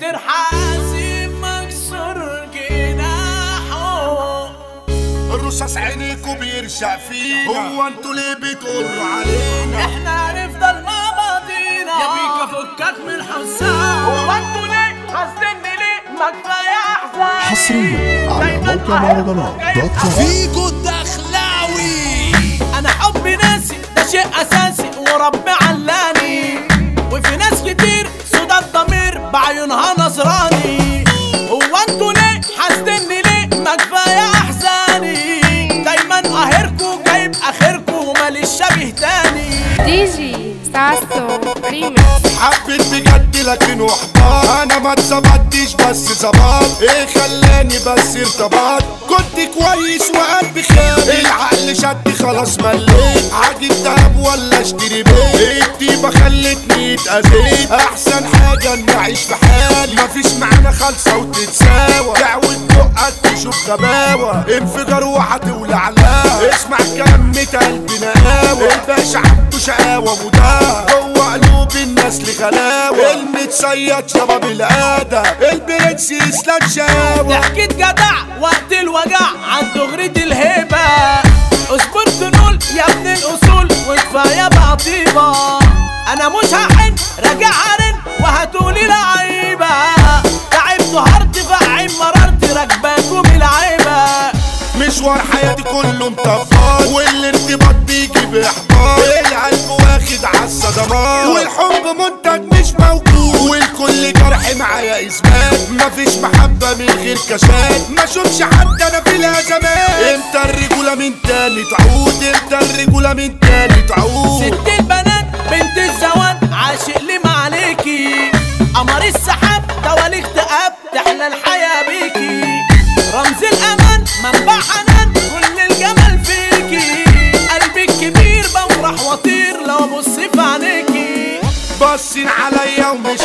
ترحاسي مكسور جناحه. الرصاص عينيكوا بيرشق فينا هو أنتوا ليه بتقروا علينا؟ إحنا هنفضل مع بعضينا يا بيكا فكك من الحسام هو أنتوا ليه حاسدني ليه؟ ما كفاية احزان حصريا على موقع مهرجانات دوت كوم فيجو الدخلاوي أنا حبي ناسي ده شيء أساسي وربي علاني. جايب اخركوا وماليش شبيه تاني. دي جي حبيت بجد لكن احباط أنا ما اتظبطتش بس ظبط إيه خلاني بس ارتبط كنت كويس وقلبي خان العقل شد خلاص مليت عاجب دهب ولا اشتري بيت الطيبة خلتني اتأذيت احسن حاجة اني اعيش في حالي مفيش معانا خالصة وتتساوى دعوة بقك تشوف غباوة انفجار وهتولع لها اسمع كلمة قلبي نقاوة الباشا عنده شقاوة وده الناس لغلاوة المتصيد شباب القادة البرنس اسلام شاوة ضحكة جدع وقت الوجع عن دغرية الهيبة. أصبر تنول يا ابن الأصول وكفاية بقى طيبة أنا مش هحن راجع هرن وهتقولي لعيبة. تعبت هرت فعين مررت راكباكم العيبة. مشوار حياتي كله مطبات والارتباط بيجي بإحباط. القلب واخد عالصدمات والحب منتج معايا إثبات. مفيش محبة من غير كشات ما اشوفش حد أنا في الازمات إمتى الرجولة من تاني تعود؟ إمتى الرجولة من تاني تعود؟ ست البنات بنت الزوان عاشق لي ما عليكي قمر السحاب دواليك تقاب تحلى الحياة بيكي. رمز الأمان منبع حنان كل الجمال فيكي. قلبي الكبير بفرح واطير لو ابص في عينيكي. باصين عليا ومش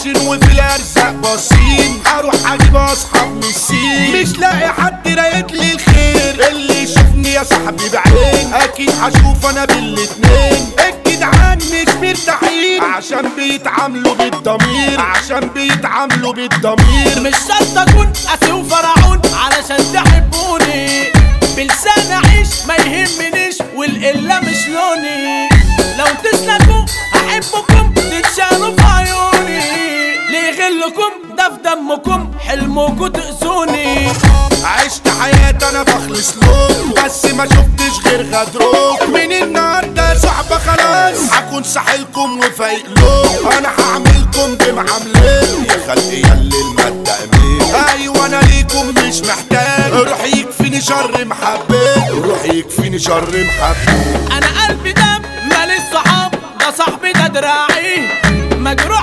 وحشين وفي الارزاق باصين هروح أجيب اصحاب من السين مش لاقي حد رايد لي الخير. اللي يشوفني يا صاحبي بعين أكيد هشوف أنا بالاتنين. الجدعان مش مرتاحين عشان بيتعاملوا بالضمير. عشان بيتعاملوا بالضمير. مش شرط أكون قاسي وفرعون. علشان تحبوني بلسان أعيش ما يهمنيش. والقله مش لوني. غلكم ده في دمكم حلمكوا تأذوني. عشت حياتي أنا بخلص لهم بس ما شفتش غير غدروك. من النهارده يا صحبه خلاص هكون ساحلكم وفايق لهم أنا هعملكم بمعاملين يا خلقي يلي المادة أمين. أيوه أنا ليكم مش محتاج روح يكفيني شر محبة روح يكفيني شر محبة أنا قلبي دم مالي الصحاب ده صاحبي ده دراعي. مجروح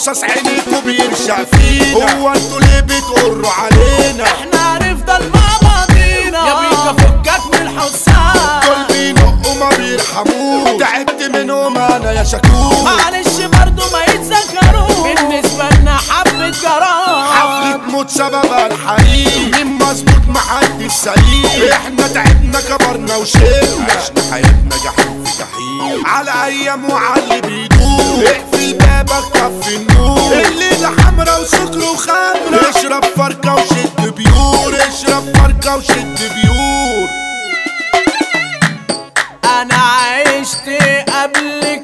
الرصاص عينيكوا بيرشق فينا. هو أنتوا ليه بتقروا علينا؟ إحنا هنفضل مع بعضينا يا بيكا فكك من الحساد دول بينقوا ما بيرحموش. تعبت منهم أنا يا شكور معلش برضو ما يتذكروش. بالنسبة لنا حبة جرام حفلة موت سببها الحريم مين مظبوط محدش سليم. إحنا تعبنا كبرنا وشلنا. عشنا حياتنا جحيم في جحيم. على أيام وعلى اللي بيدور. اقفل بابك طفي النور. الليلة حمرا وسكر وخمرة. اشرب فركة وشد pure اشرب فركة وشد pure. أنا عشت قبلك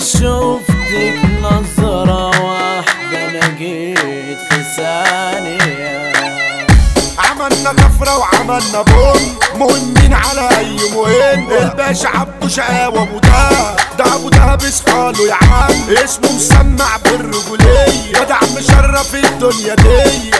شفتك نظرة واحدة أنا جيت في ثانية. عملنا كفرة وعملنا بوم مهمين على أي مهم الباشا عبده شقاوة أبو دهب ده أبو دهب قالوا يا عم. اسمه مسمع بالرجولية ده عم شرف الدنيا دي.